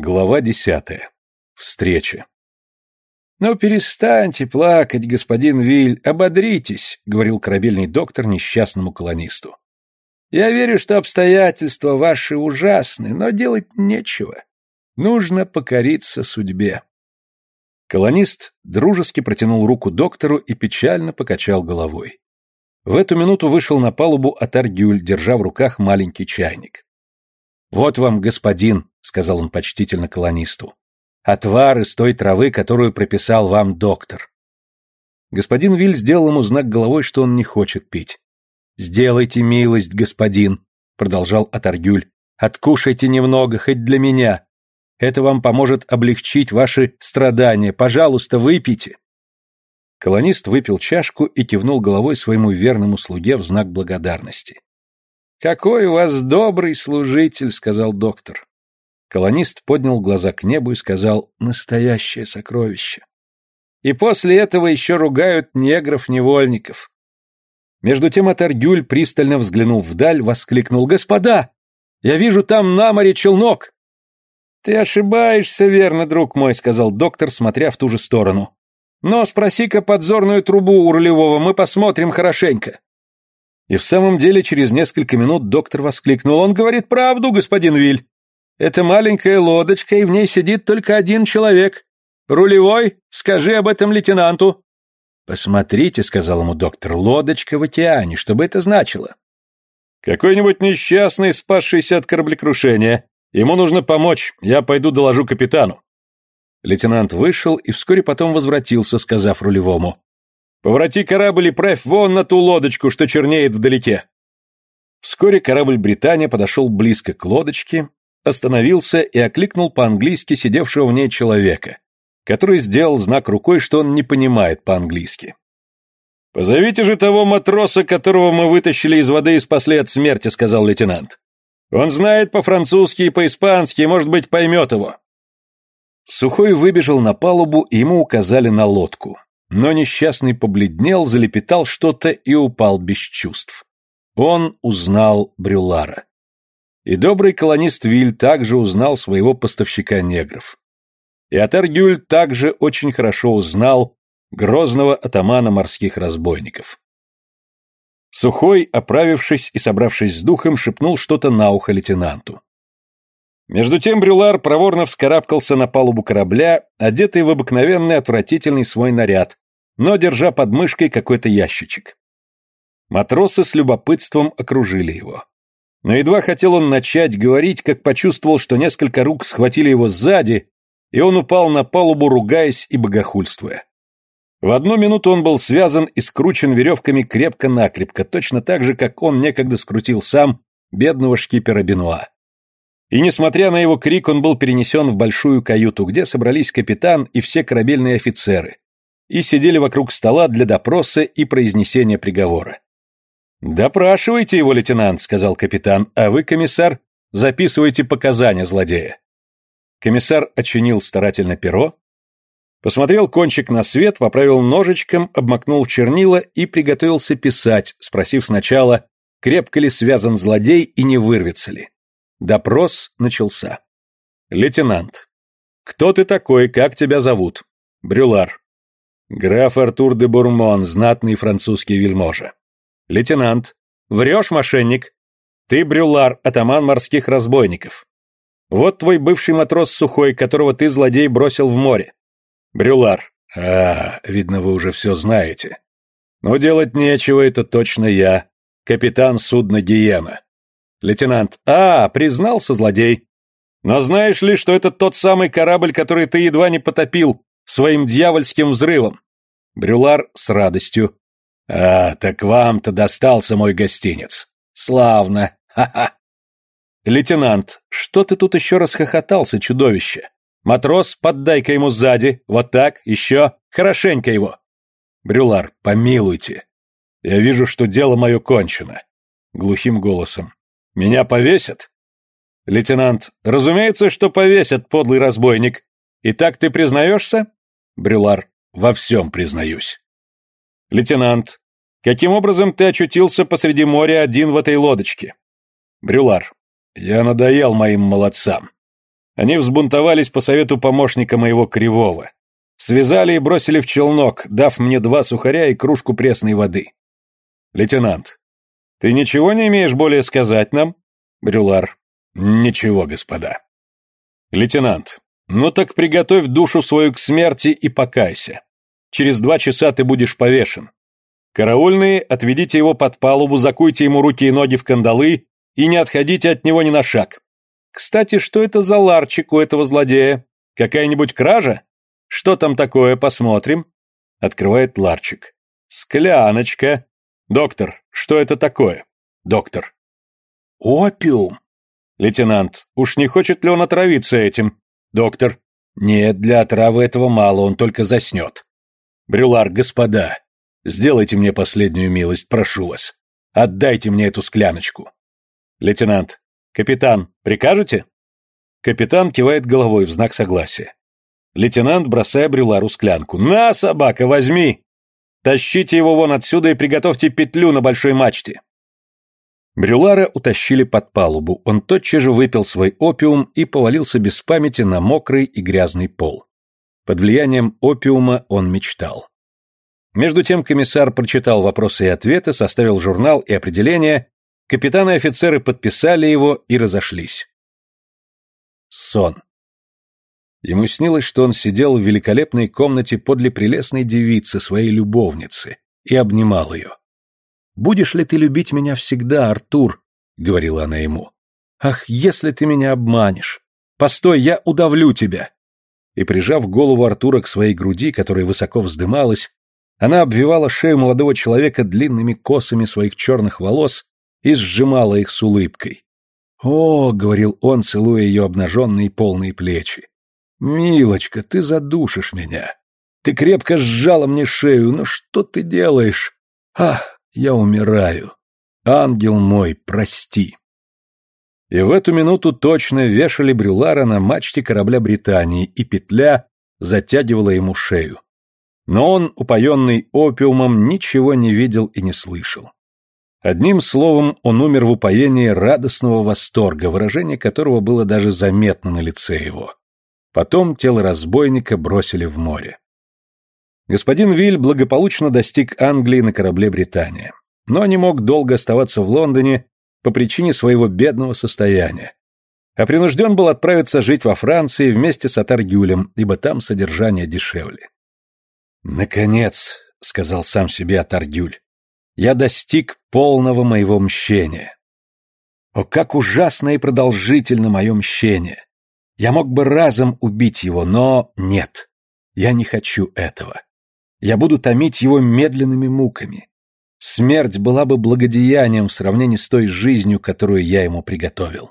Глава десятая. Встреча. «Ну, перестаньте плакать, господин Виль, ободритесь», — говорил корабельный доктор несчастному колонисту. «Я верю, что обстоятельства ваши ужасны, но делать нечего. Нужно покориться судьбе». Колонист дружески протянул руку доктору и печально покачал головой. В эту минуту вышел на палубу Атаргюль, держа в руках маленький чайник. «Вот вам, господин», — сказал он почтительно колонисту, — «отвар из той травы, которую прописал вам доктор». Господин Виль сделал ему знак головой, что он не хочет пить. «Сделайте милость, господин», — продолжал Атаргюль, — «откушайте немного, хоть для меня. Это вам поможет облегчить ваши страдания. Пожалуйста, выпейте». Колонист выпил чашку и кивнул головой своему верному слуге в знак благодарности. «Какой у вас добрый служитель», — сказал доктор. Колонист поднял глаза к небу и сказал «настоящее сокровище». И после этого еще ругают негров-невольников. Между тем Атаргюль, пристально взглянув вдаль, воскликнул «Господа! Я вижу там на море челнок!» «Ты ошибаешься, верно, друг мой», — сказал доктор, смотря в ту же сторону. «Но спроси-ка подзорную трубу у рулевого, мы посмотрим хорошенько». И в самом деле через несколько минут доктор воскликнул. «Он говорит правду, господин Виль. Это маленькая лодочка, и в ней сидит только один человек. Рулевой, скажи об этом лейтенанту». «Посмотрите», — сказал ему доктор, — «лодочка в океане, что бы это значило?» «Какой-нибудь несчастный, спасшийся от кораблекрушения. Ему нужно помочь, я пойду доложу капитану». Лейтенант вышел и вскоре потом возвратился, сказав рулевому. «Повороти корабль и правь вон на ту лодочку, что чернеет вдалеке». Вскоре корабль «Британия» подошел близко к лодочке, остановился и окликнул по-английски сидевшего в ней человека, который сделал знак рукой, что он не понимает по-английски. «Позовите же того матроса, которого мы вытащили из воды и спасли от смерти», — сказал лейтенант. «Он знает по-французски и по-испански, может быть, поймет его». Сухой выбежал на палубу, и ему указали на лодку. Но несчастный побледнел, залепетал что-то и упал без чувств. Он узнал Брюлара. И добрый колонист Виль также узнал своего поставщика негров. И Атаргюль также очень хорошо узнал грозного атамана морских разбойников. Сухой, оправившись и собравшись с духом, шепнул что-то на ухо лейтенанту. Между тем Брюлар проворно вскарабкался на палубу корабля, одетый в обыкновенный отвратительный свой наряд, но держа под мышкой какой-то ящичек. Матросы с любопытством окружили его. Но едва хотел он начать говорить, как почувствовал, что несколько рук схватили его сзади, и он упал на палубу, ругаясь и богохульствуя. В одну минуту он был связан и скручен веревками крепко-накрепко, точно так же, как он некогда скрутил сам бедного шкипера Бенуа. И, несмотря на его крик, он был перенесен в большую каюту, где собрались капитан и все корабельные офицеры, и сидели вокруг стола для допроса и произнесения приговора. «Допрашивайте его, лейтенант», — сказал капитан, — «а вы, комиссар, записывайте показания злодея». Комиссар очинил старательно перо, посмотрел кончик на свет, поправил ножичком, обмакнул чернила и приготовился писать, спросив сначала, крепко ли связан злодей и не вырвется ли. Допрос начался. «Лейтенант, кто ты такой, как тебя зовут?» «Брюлар». «Граф Артур де Бурмон, знатный французский вельможа». «Лейтенант, врешь, мошенник? Ты брюлар, атаман морских разбойников. Вот твой бывший матрос Сухой, которого ты, злодей, бросил в море. Брюлар. А, видно, вы уже все знаете. Ну, делать нечего, это точно я, капитан судна Гиена. Лейтенант. А, признался злодей. Но знаешь ли, что это тот самый корабль, который ты едва не потопил своим дьявольским взрывом? Брюлар с радостью. «А, так вам-то достался мой гостинец. Славно! Ха-ха!» «Лейтенант, что ты тут еще расхохотался, чудовище? Матрос, поддай-ка ему сзади, вот так, еще, хорошенько его!» «Брюлар, помилуйте. Я вижу, что дело мое кончено». Глухим голосом. «Меня повесят?» «Лейтенант, разумеется, что повесят, подлый разбойник. Итак, ты признаешься?» Брюлар, во всем признаюсь. «Лейтенант, каким образом ты очутился посреди моря один в этой лодочке?» «Брюлар, я надоел моим молодцам. Они взбунтовались по совету помощника моего Кривого. Связали и бросили в челнок, дав мне два сухаря и кружку пресной воды. Лейтенант, ты ничего не имеешь более сказать нам? Брюлар. Ничего, господа. Лейтенант, ну так приготовь душу свою к смерти и покайся. Через два часа ты будешь повешен. Караульные, отведите его под палубу, закуйте ему руки и ноги в кандалы и не отходите от него ни на шаг. Кстати, что это за ларчик у этого злодея? Какая-нибудь кража? Что там такое, посмотрим. Открывает ларчик. Скляночка. Доктор, что это такое? Доктор. Опиум. Лейтенант, уж не хочет ли он отравиться этим? Доктор. Нет, для отравы этого мало, он только заснет. Брюлар, господа, сделайте мне последнюю милость, прошу вас. Отдайте мне эту скляночку. Лейтенант. Капитан, прикажете? Капитан кивает головой в знак согласия. Лейтенант, бросая Брюлару склянку. «На, собака, возьми! Тащите его вон отсюда и приготовьте петлю на большой мачте!» Брюлара утащили под палубу. Он тотчас же выпил свой опиум и повалился без памяти на мокрый и грязный пол. Под влиянием опиума он мечтал. Между тем комиссар прочитал вопросы и ответы, составил журнал и определение, капитаны и офицеры подписали его и разошлись. Сон. Ему снилось, что он сидел в великолепной комнате подле прелестной девицы, своей любовницы, и обнимал ее. «Будешь ли ты любить меня всегда, Артур?» — говорила она ему. «Ах, если ты меня обманешь! Постой, я удавлю тебя!» И, прижав голову Артура к своей груди, которая высоко вздымалась, она обвивала шею молодого человека длинными косами своих черных волос и сжимала их с улыбкой. «О!» — говорил он, целуя ее обнаженные полные плечи. «Милочка, ты задушишь меня. Ты крепко сжала мне шею, но что ты делаешь? Ах, я умираю. Ангел мой, прости». И в эту минуту точно вешали Брюлара на мачте корабля Британии, и петля затягивала ему шею. Но он, упоенный опиумом, ничего не видел и не слышал. Одним словом, он умер в упоении радостного восторга, выражение которого было даже заметно на лице его. Потом тело разбойника бросили в море. Господин Виль благополучно достиг Англии на корабле «Британия», но не мог долго оставаться в Лондоне по причине своего бедного состояния, а принужден был отправиться жить во Франции вместе с Атаргюлем, ибо там содержание дешевле. «Наконец», — сказал сам себе Атаргюль, — «я достиг полного моего мщения». О, как ужасно и продолжительно мое мщение! Я мог бы разом убить его, но нет. Я не хочу этого. Я буду томить его медленными муками. Смерть была бы благодеянием в сравнении с той жизнью, которую я ему приготовил.